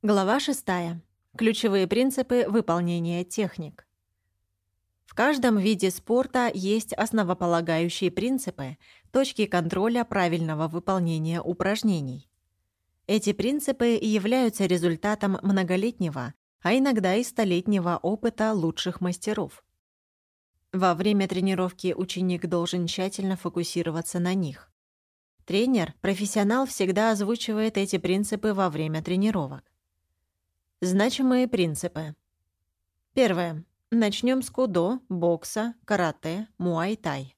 Глава 6. Ключевые принципы выполнения техник. В каждом виде спорта есть основополагающие принципы, точки контроля правильного выполнения упражнений. Эти принципы являются результатом многолетнего, а иногда и столетнего опыта лучших мастеров. Во время тренировки ученик должен тщательно фокусироваться на них. Тренер, профессионал всегда озвучивает эти принципы во время тренировок. Значимые принципы. Первое. Начнем с кудо, бокса, карате, муай-тай.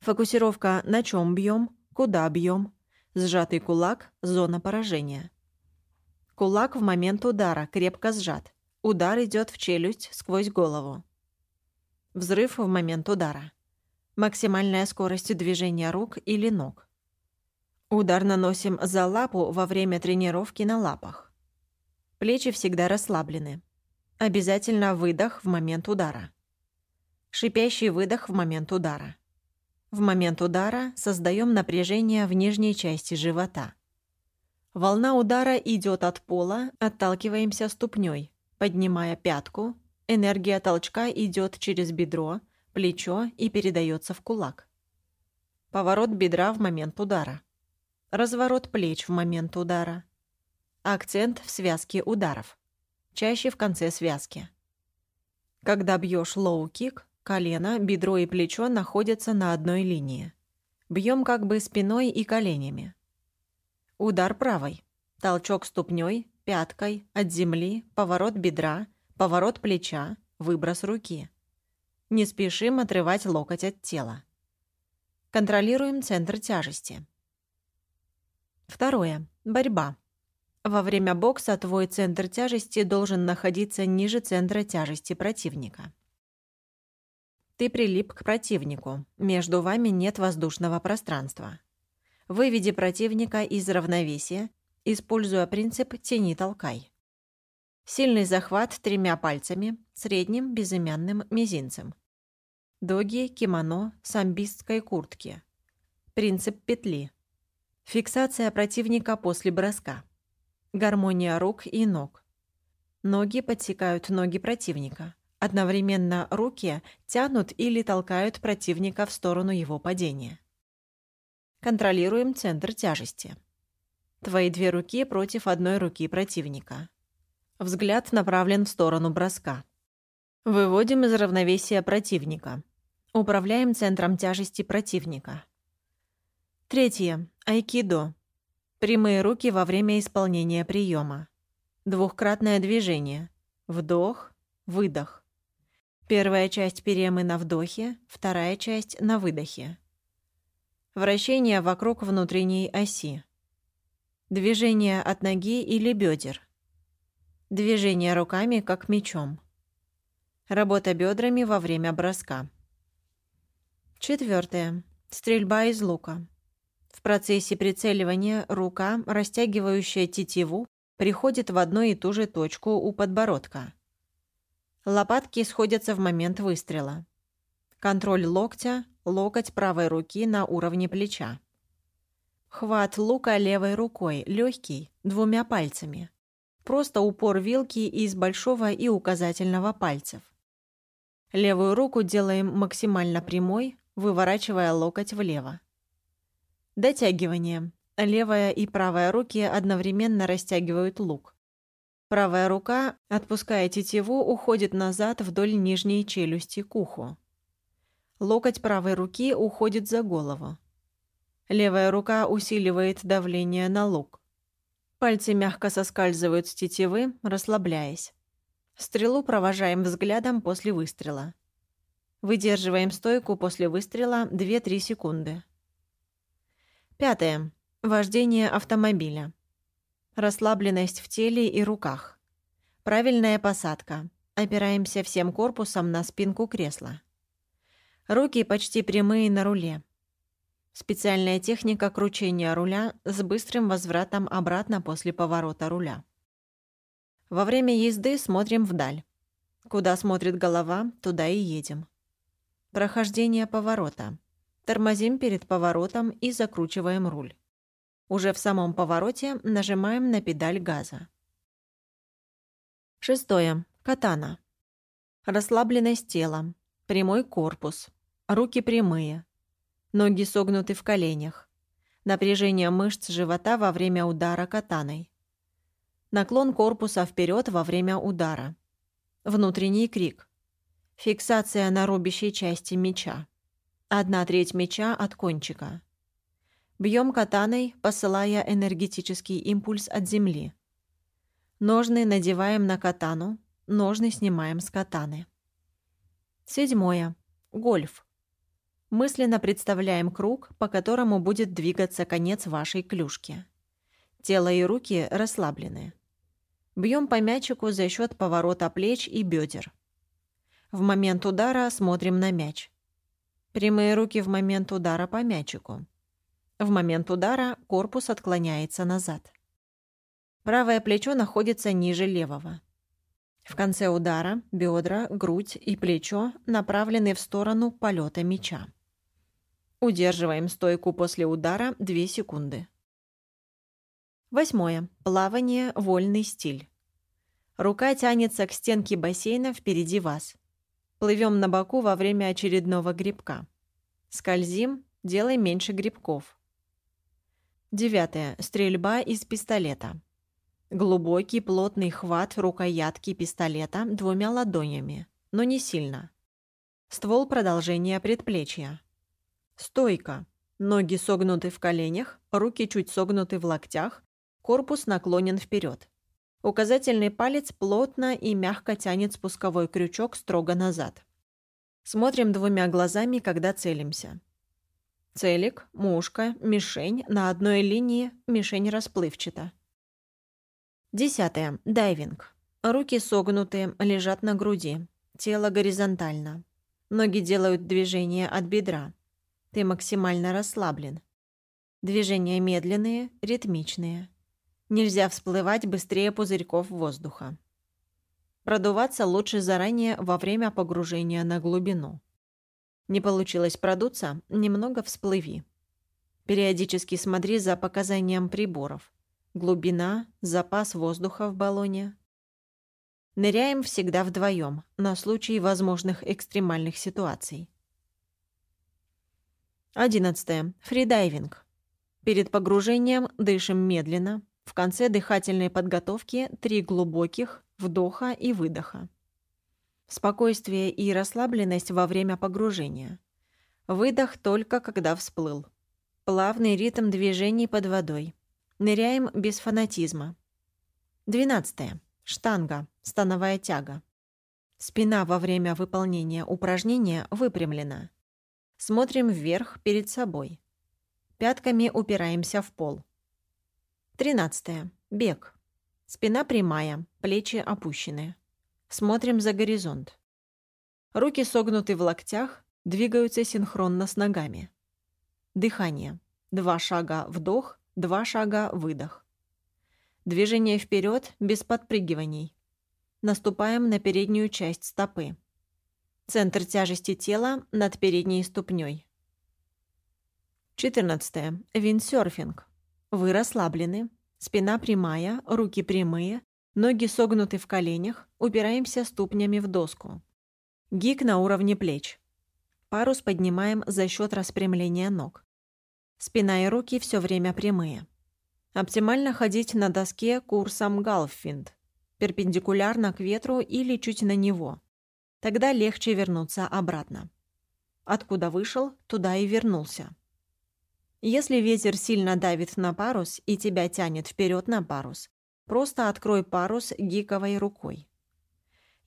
Фокусировка на чем бьем, куда бьем. Сжатый кулак – зона поражения. Кулак в момент удара крепко сжат. Удар идет в челюсть сквозь голову. Взрыв в момент удара. Максимальная скорость движения рук или ног. Удар наносим за лапу во время тренировки на лапах. Плечи всегда расслаблены. Обязательно выдох в момент удара. Шипящий выдох в момент удара. В момент удара создаем напряжение в нижней части живота. Волна удара идет от пола, отталкиваемся ступней, поднимая пятку. Энергия толчка идет через бедро, плечо и передается в кулак. Поворот бедра в момент удара. Разворот плеч в момент удара. Акцент в связке ударов. Чаще в конце связки. Когда бьешь лоу-кик, колено, бедро и плечо находятся на одной линии. Бьем как бы спиной и коленями. Удар правой. Толчок ступней, пяткой, от земли, поворот бедра, поворот плеча, выброс руки. Не спешим отрывать локоть от тела. Контролируем центр тяжести. Второе. Борьба. Во время бокса твой центр тяжести должен находиться ниже центра тяжести противника. Ты прилип к противнику. Между вами нет воздушного пространства. Выведи противника из равновесия, используя принцип «тяни-толкай». Сильный захват тремя пальцами, средним, безымянным, мизинцем. Доги, кимоно, самбистской куртки. Принцип петли. Фиксация противника после броска. Гармония рук и ног. Ноги подсекают ноги противника. Одновременно руки тянут или толкают противника в сторону его падения. Контролируем центр тяжести. Твои две руки против одной руки противника. Взгляд направлен в сторону броска. Выводим из равновесия противника. Управляем центром тяжести противника. Третье. Айкидо. Прямые руки во время исполнения приема. Двухкратное движение. Вдох, выдох. Первая часть перемы на вдохе, вторая часть на выдохе. Вращение вокруг внутренней оси. Движение от ноги или бедер. Движение руками, как мечом. Работа бедрами во время броска. Четвертое. Стрельба из лука. В процессе прицеливания рука, растягивающая тетиву, приходит в одну и ту же точку у подбородка. Лопатки сходятся в момент выстрела. Контроль локтя, локоть правой руки на уровне плеча. Хват лука левой рукой, легкий, двумя пальцами. Просто упор вилки из большого и указательного пальцев. Левую руку делаем максимально прямой, выворачивая локоть влево. Дотягивание. Левая и правая руки одновременно растягивают лук. Правая рука, отпуская тетиву, уходит назад вдоль нижней челюсти к уху. Локоть правой руки уходит за голову. Левая рука усиливает давление на лук. Пальцы мягко соскальзывают с тетивы, расслабляясь. Стрелу провожаем взглядом после выстрела. Выдерживаем стойку после выстрела 2-3 секунды. Пятое. Вождение автомобиля. Расслабленность в теле и руках. Правильная посадка. Опираемся всем корпусом на спинку кресла. Руки почти прямые на руле. Специальная техника кручения руля с быстрым возвратом обратно после поворота руля. Во время езды смотрим вдаль. Куда смотрит голова, туда и едем. Прохождение поворота. Тормозим перед поворотом и закручиваем руль. Уже в самом повороте нажимаем на педаль газа. Шестое. Катана. Расслабленность тела. Прямой корпус. Руки прямые. Ноги согнуты в коленях. Напряжение мышц живота во время удара катаной. Наклон корпуса вперед во время удара. Внутренний крик. Фиксация на рубящей части меча. Одна треть меча от кончика. Бьем катаной, посылая энергетический импульс от земли. Ножны надеваем на катану, ножны снимаем с катаны. Седьмое. Гольф. Мысленно представляем круг, по которому будет двигаться конец вашей клюшки. Тело и руки расслаблены. Бьем по мячику за счет поворота плеч и бедер. В момент удара смотрим на мяч. Прямые руки в момент удара по мячику. В момент удара корпус отклоняется назад. Правое плечо находится ниже левого. В конце удара бедра, грудь и плечо направлены в сторону полета мяча. Удерживаем стойку после удара 2 секунды. Восьмое. Плавание – вольный стиль. Рука тянется к стенке бассейна впереди вас. Плывем на боку во время очередного грибка. Скользим, делай меньше грибков. Девятое. Стрельба из пистолета. Глубокий плотный хват рукоятки пистолета двумя ладонями, но не сильно. Ствол продолжения предплечья. Стойка. Ноги согнуты в коленях, руки чуть согнуты в локтях, Корпус наклонен вперед. Указательный палец плотно и мягко тянет спусковой крючок строго назад. Смотрим двумя глазами, когда целимся. Целик, мушка, мишень на одной линии, мишень расплывчата. Десятое. Дайвинг. Руки согнутые, лежат на груди. Тело горизонтально. Ноги делают движение от бедра. Ты максимально расслаблен. Движения медленные, ритмичные. Нельзя всплывать быстрее пузырьков воздуха. Продуваться лучше заранее во время погружения на глубину. Не получилось продуться, немного всплыви. Периодически смотри за показанием приборов. Глубина, запас воздуха в баллоне. Ныряем всегда вдвоем, на случай возможных экстремальных ситуаций. 11. Фридайвинг. Перед погружением дышим медленно, в конце дыхательной подготовки три глубоких вдоха и выдоха. Спокойствие и расслабленность во время погружения. Выдох только когда всплыл. Плавный ритм движений под водой. Ныряем без фанатизма. 12. Штанга. Становая тяга. Спина во время выполнения упражнения выпрямлена. Смотрим вверх перед собой. Пятками упираемся в пол. 13. Бег. Спина прямая, плечи опущены. Смотрим за горизонт. Руки согнуты в локтях, двигаются синхронно с ногами. Дыхание. Два шага вдох, два шага выдох. Движение вперед без подпрыгиваний. Наступаем на переднюю часть стопы. Центр тяжести тела над передней ступней. 14. Виндсерфинг. Вы расслаблены, спина прямая, руки прямые, ноги согнуты в коленях, упираемся ступнями в доску. Гик на уровне плеч. Парус поднимаем за счет распрямления ног. Спина и руки все время прямые. Оптимально ходить на доске курсом галффинд, перпендикулярно к ветру или чуть на него. Тогда легче вернуться обратно. Откуда вышел, туда и вернулся. Если ветер сильно давит на парус и тебя тянет вперед на парус, просто открой парус гиковой рукой.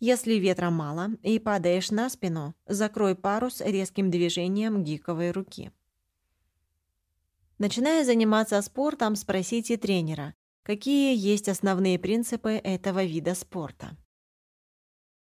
Если ветра мало и падаешь на спину, закрой парус резким движением гиковой руки. Начиная заниматься спортом, спросите тренера, какие есть основные принципы этого вида спорта.